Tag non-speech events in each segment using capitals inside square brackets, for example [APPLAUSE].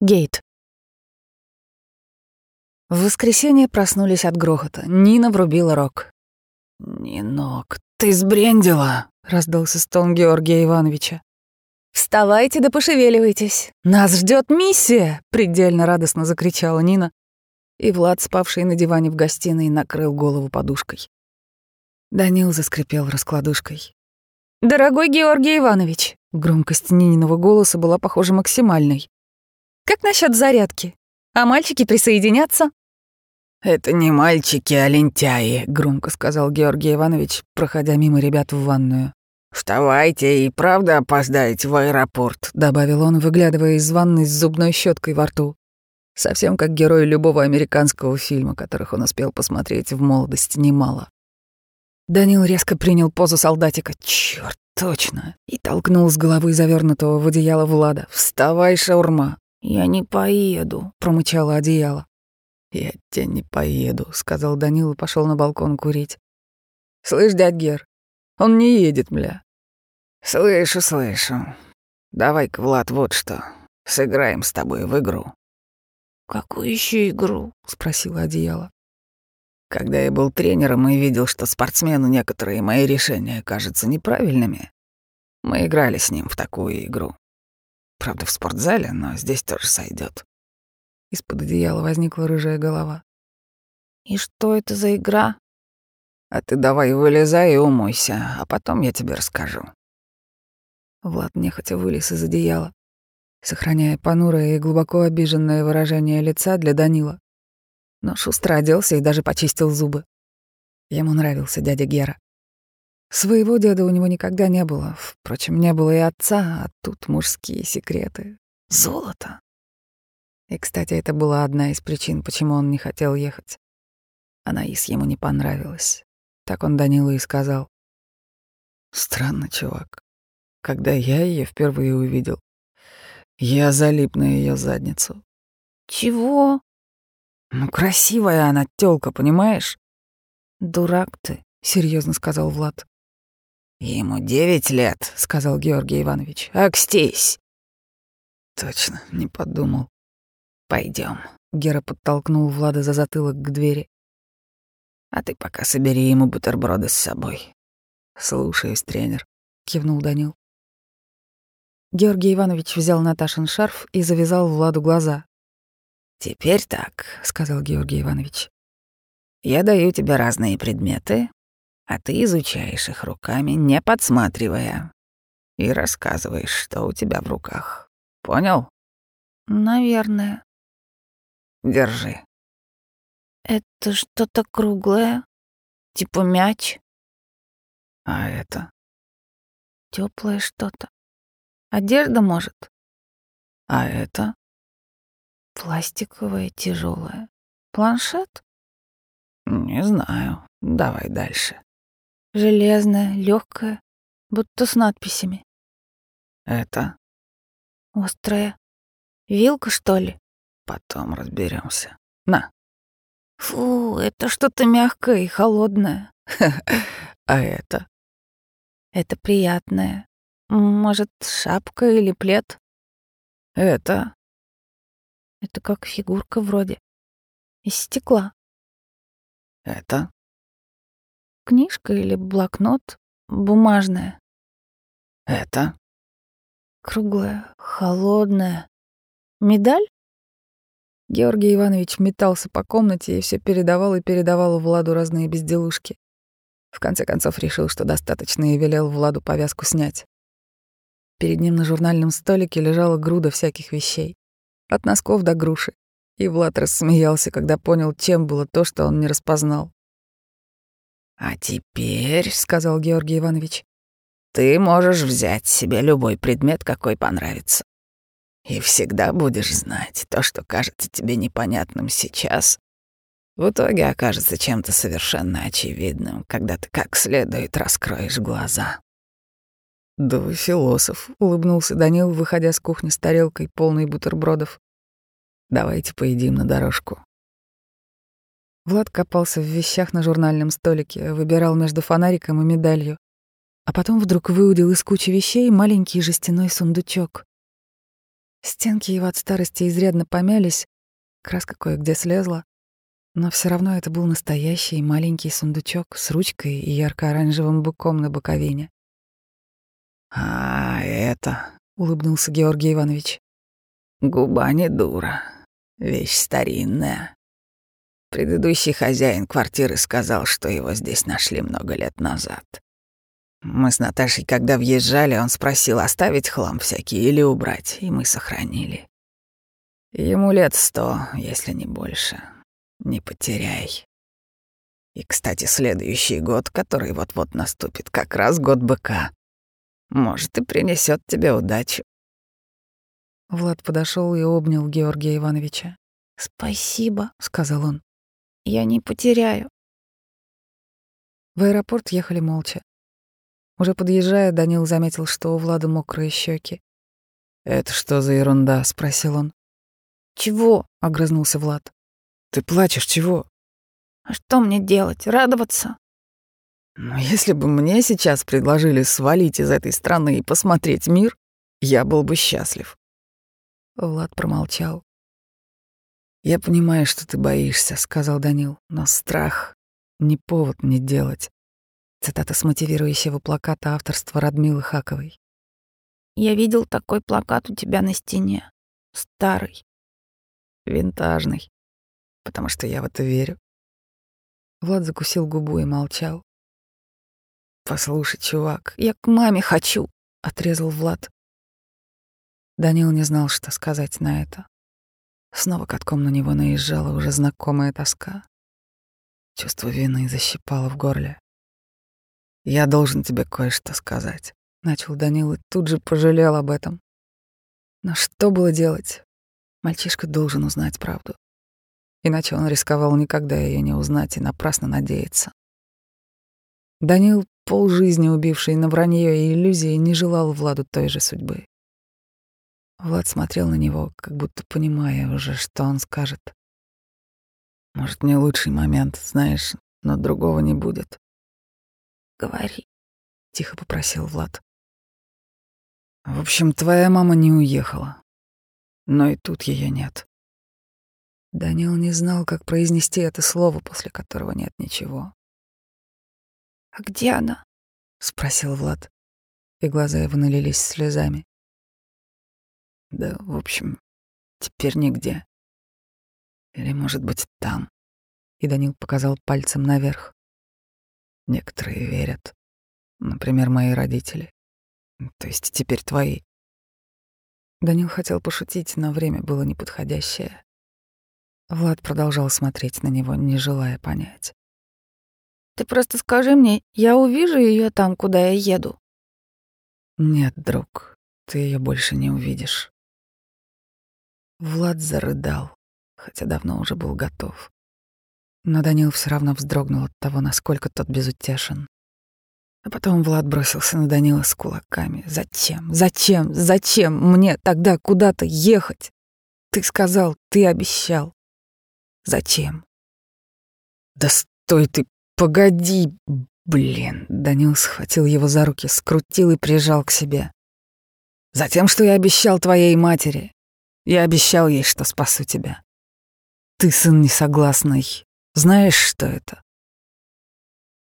Гейт. В воскресенье проснулись от грохота. Нина врубила рок. «Нинок, ты сбрендила!» — раздался стон Георгия Ивановича. «Вставайте да пошевеливайтесь! Нас ждет миссия!» — предельно радостно закричала Нина. И Влад, спавший на диване в гостиной, накрыл голову подушкой. Данил заскрипел раскладушкой. «Дорогой Георгий Иванович!» Громкость Нининого голоса была, похоже, максимальной. «Как насчет зарядки? А мальчики присоединятся?» «Это не мальчики, а лентяи», — громко сказал Георгий Иванович, проходя мимо ребят в ванную. «Вставайте и правда опоздаете в аэропорт», — добавил он, выглядывая из ванны с зубной щеткой во рту. Совсем как герой любого американского фильма, которых он успел посмотреть в молодости немало. Данил резко принял позу солдатика. Черт, точно. И толкнул с головы завернутого в одеяло Влада. «Вставай, шаурма!» «Я не поеду», — промычало одеяло. «Я тебя не поеду», — сказал Данил и пошел на балкон курить. «Слышь, дядь Гер, он не едет, мля». «Слышу, слышу. Давай-ка, Влад, вот что. Сыграем с тобой в игру». «Какую еще игру?» — спросила одеяло. Когда я был тренером и видел, что спортсмену некоторые мои решения кажутся неправильными, мы играли с ним в такую игру. Правда, в спортзале, но здесь тоже сойдет. Из-под одеяла возникла рыжая голова. «И что это за игра?» «А ты давай вылезай и умойся, а потом я тебе расскажу». Влад нехотя вылез из одеяла, сохраняя понурое и глубоко обиженное выражение лица для Данила. Но шустро оделся и даже почистил зубы. Ему нравился дядя Гера. Своего деда у него никогда не было. Впрочем, не было и отца, а тут мужские секреты. Золото. И, кстати, это была одна из причин, почему он не хотел ехать. Анаис ему не понравилась. Так он Данилу и сказал. Странно, чувак. Когда я ее впервые увидел, я залип на ее задницу. Чего? Ну, красивая она тёлка, понимаешь? Дурак ты, серьезно сказал Влад. Ему девять лет, сказал Георгий Иванович. Акстись. Точно, не подумал. Пойдем. Гера подтолкнул Влада за затылок к двери. А ты пока собери ему бутерброды с собой. Слушаюсь, тренер, кивнул Данил. Георгий Иванович взял Наташин шарф и завязал Владу глаза. «Теперь так», — сказал Георгий Иванович. «Я даю тебе разные предметы, а ты изучаешь их руками, не подсматривая, и рассказываешь, что у тебя в руках. Понял?» «Наверное». Держи. Это что-то круглое, типа мяч. А это? Теплое что-то. Одежда, может? А это? Пластиковое, тяжелое. Планшет? Не знаю. Давай дальше. Железное, легкое, будто с надписями. Это? Острое. Вилка, что ли? Потом разберемся. На. Фу, это что-то мягкое и холодное. [LAUGHS] А это? Это приятное. Может, шапка или плед? Это? Это как фигурка вроде. Из стекла. Это? Книжка или блокнот. Бумажная. Это? Круглая, холодная. Медаль? Георгий Иванович метался по комнате и все передавал и передавал Владу разные безделушки. В конце концов решил, что достаточно, и велел Владу повязку снять. Перед ним на журнальном столике лежала груда всяких вещей. От носков до груши. И Влад рассмеялся, когда понял, чем было то, что он не распознал. «А теперь», — сказал Георгий Иванович, — «ты можешь взять себе любой предмет, какой понравится. И всегда будешь знать, то, что кажется тебе непонятным сейчас, в итоге окажется чем-то совершенно очевидным, когда ты как следует раскроешь глаза. «Да вы философ», — улыбнулся Данил, выходя с кухни с тарелкой, полной бутербродов. «Давайте поедим на дорожку». Влад копался в вещах на журнальном столике, выбирал между фонариком и медалью, а потом вдруг выудил из кучи вещей маленький жестяной сундучок. Стенки его от старости изрядно помялись, краска кое-где слезла, но все равно это был настоящий маленький сундучок с ручкой и ярко-оранжевым быком на боковине. «А это...» — улыбнулся Георгий Иванович. «Губа не дура. Вещь старинная. Предыдущий хозяин квартиры сказал, что его здесь нашли много лет назад. Мы с Наташей, когда въезжали, он спросил, оставить хлам всякий или убрать, и мы сохранили. Ему лет сто, если не больше. Не потеряй. И, кстати, следующий год, который вот-вот наступит, как раз год быка. Может, и принесет тебе удачу. Влад подошел и обнял Георгия Ивановича. «Спасибо», — сказал он. «Я не потеряю». В аэропорт ехали молча. Уже подъезжая, Данил заметил, что у Влада мокрые щеки. «Это что за ерунда?» — спросил он. «Чего?» — огрызнулся Влад. «Ты плачешь чего?» «А что мне делать? Радоваться?» «Ну, если бы мне сейчас предложили свалить из этой страны и посмотреть мир, я был бы счастлив». Влад промолчал. «Я понимаю, что ты боишься», — сказал Данил, «но страх — не повод не делать. Цитата с мотивирующего плаката авторства Радмилы Хаковой. «Я видел такой плакат у тебя на стене. Старый. Винтажный. Потому что я в это верю». Влад закусил губу и молчал. «Послушай, чувак, я к маме хочу», — отрезал Влад. Данил не знал, что сказать на это. Снова катком на него наезжала уже знакомая тоска. Чувство вины защипало в горле. «Я должен тебе кое-что сказать», — начал Данил и тут же пожалел об этом. Но что было делать? Мальчишка должен узнать правду. Иначе он рисковал никогда ее не узнать и напрасно надеяться. Данил, полжизни убивший на вранье и иллюзии, не желал Владу той же судьбы. Влад смотрел на него, как будто понимая уже, что он скажет. «Может, не лучший момент, знаешь, но другого не будет. Говори, тихо попросил Влад. В общем, твоя мама не уехала. Но и тут ее нет. Данил не знал, как произнести это слово, после которого нет ничего. «А где она?» — спросил Влад, и глаза его налились слезами. «Да, в общем, теперь нигде. Или, может быть, там». И Данил показал пальцем наверх. Некоторые верят. Например, мои родители. То есть теперь твои. Данил хотел пошутить, но время было неподходящее. Влад продолжал смотреть на него, не желая понять. «Ты просто скажи мне, я увижу ее там, куда я еду?» «Нет, друг, ты ее больше не увидишь». Влад зарыдал, хотя давно уже был готов. Но Данил все равно вздрогнул от того, насколько тот безутешен. А потом Влад бросился на Данила с кулаками. «Зачем? Зачем? Зачем мне тогда куда-то ехать? Ты сказал, ты обещал. Зачем?» «Да стой ты, погоди, блин!» Данил схватил его за руки, скрутил и прижал к себе. «Затем, что я обещал твоей матери. Я обещал ей, что спасу тебя. Ты сын несогласный, знаешь, что это?»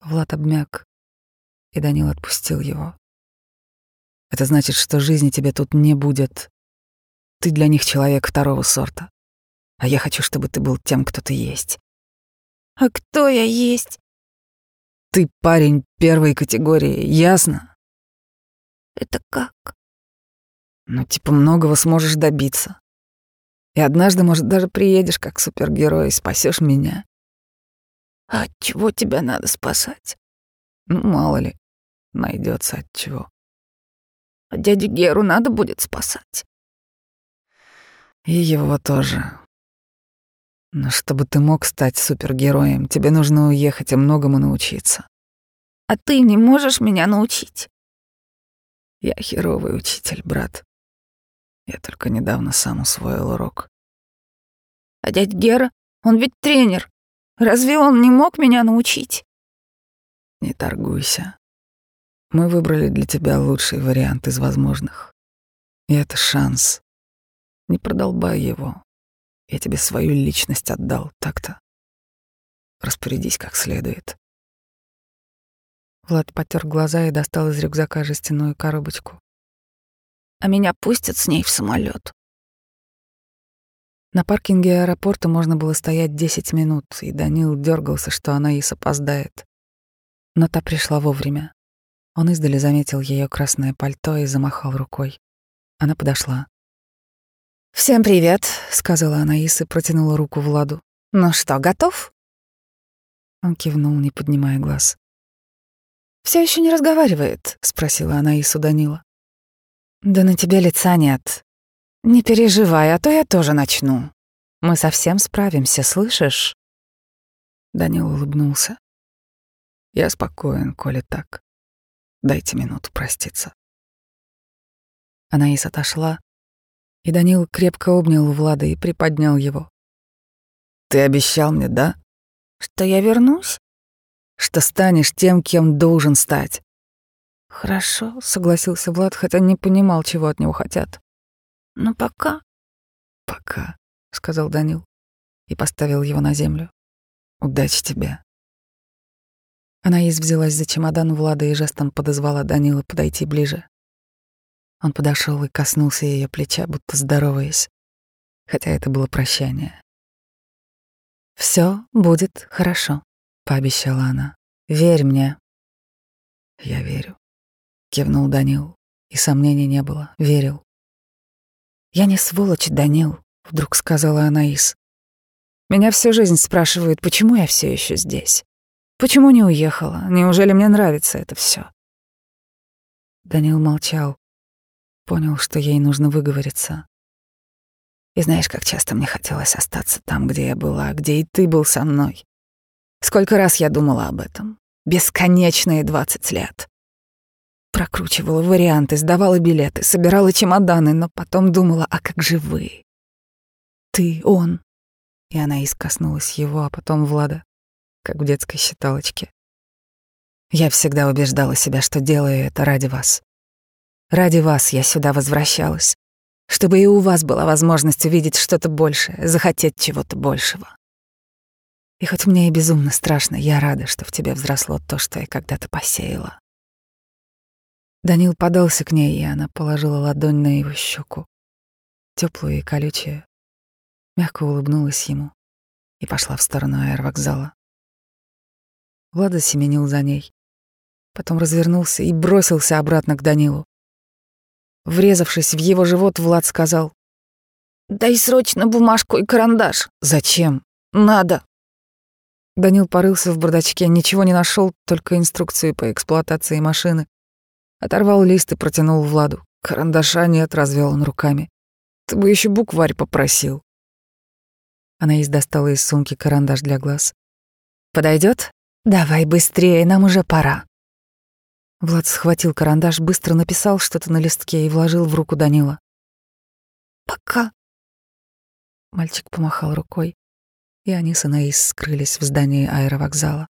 Влад обмяк, и Данил отпустил его. «Это значит, что жизни тебе тут не будет. Ты для них человек второго сорта, а я хочу, чтобы ты был тем, кто ты есть». «А кто я есть?» «Ты парень первой категории, ясно?» «Это как?» «Ну, типа, многого сможешь добиться. И однажды, может, даже приедешь как супергерой и спасешь меня. А от чего тебя надо спасать? Ну, мало ли, найдется от чего. А дядю Геру надо будет спасать. И его тоже. Но чтобы ты мог стать супергероем, тебе нужно уехать и многому научиться. А ты не можешь меня научить? Я херовый учитель, брат. Я только недавно сам усвоил урок. А дядь Гера, он ведь тренер. Разве он не мог меня научить? Не торгуйся. Мы выбрали для тебя лучший вариант из возможных. И это шанс. Не продолбай его. Я тебе свою личность отдал, так-то. Распорядись как следует. Влад потер глаза и достал из рюкзака жестяную коробочку. А меня пустят с ней в самолет. На паркинге аэропорта можно было стоять 10 минут, и Данил дергался, что она и опоздает. Но та пришла вовремя. Он издали заметил ее красное пальто и замахал рукой. Она подошла. «Всем привет», — сказала Анаис и протянула руку Владу. «Ну что, готов?» Он кивнул, не поднимая глаз. Все еще не разговаривает?» — спросила Анаис у Данила. «Да на тебе лица нет. Не переживай, а то я тоже начну. Мы совсем справимся, слышишь?» Данил улыбнулся. «Я спокоен, коли так. Дайте минуту проститься». Анаис отошла, и Данил крепко обнял Влада и приподнял его. «Ты обещал мне, да?» «Что я вернусь?» «Что станешь тем, кем должен стать». «Хорошо», — согласился Влад, хотя не понимал, чего от него хотят. «Но пока...» «Пока», — сказал Данил и поставил его на землю. «Удачи тебе». Анаис взялась за чемодан Влада и жестом подозвала Данила подойти ближе. Он подошел и коснулся ее плеча, будто здороваясь, хотя это было прощание. Все будет хорошо», — пообещала она. «Верь мне». «Я верю», кивнул Данил, и сомнений не было, верил. Я не сволочь, Данил, вдруг сказала Анаис. Меня всю жизнь спрашивают, почему я все еще здесь. Почему не уехала? Неужели мне нравится это все? Данил молчал, понял, что ей нужно выговориться. И знаешь, как часто мне хотелось остаться там, где я была, где и ты был со мной. Сколько раз я думала об этом. Бесконечные двадцать лет. Прокручивала варианты, сдавала билеты, собирала чемоданы, но потом думала, а как же вы? Ты, он. И она искоснулась его, а потом Влада, как в детской считалочке. Я всегда убеждала себя, что делаю это ради вас. Ради вас я сюда возвращалась, чтобы и у вас была возможность увидеть что-то большее, захотеть чего-то большего. И хоть мне и безумно страшно, я рада, что в тебе взросло то, что я когда-то посеяла. Данил подался к ней, и она положила ладонь на его щеку, теплую и колючую, мягко улыбнулась ему и пошла в сторону аэровокзала. Влада семенил за ней, потом развернулся и бросился обратно к Данилу. Врезавшись в его живот, Влад сказал, «Дай срочно бумажку и карандаш». «Зачем?» «Надо». Данил порылся в бардачке, ничего не нашел, только инструкцию по эксплуатации машины. Оторвал лист и протянул Владу. Карандаша нет, развел он руками. Ты бы еще букварь попросил. Она из достала из сумки карандаш для глаз. Подойдет? Давай быстрее, нам уже пора. Влад схватил карандаш, быстро написал что-то на листке и вложил в руку Данила. Пока. Мальчик помахал рукой, и они с Анаис скрылись в здании аэровокзала.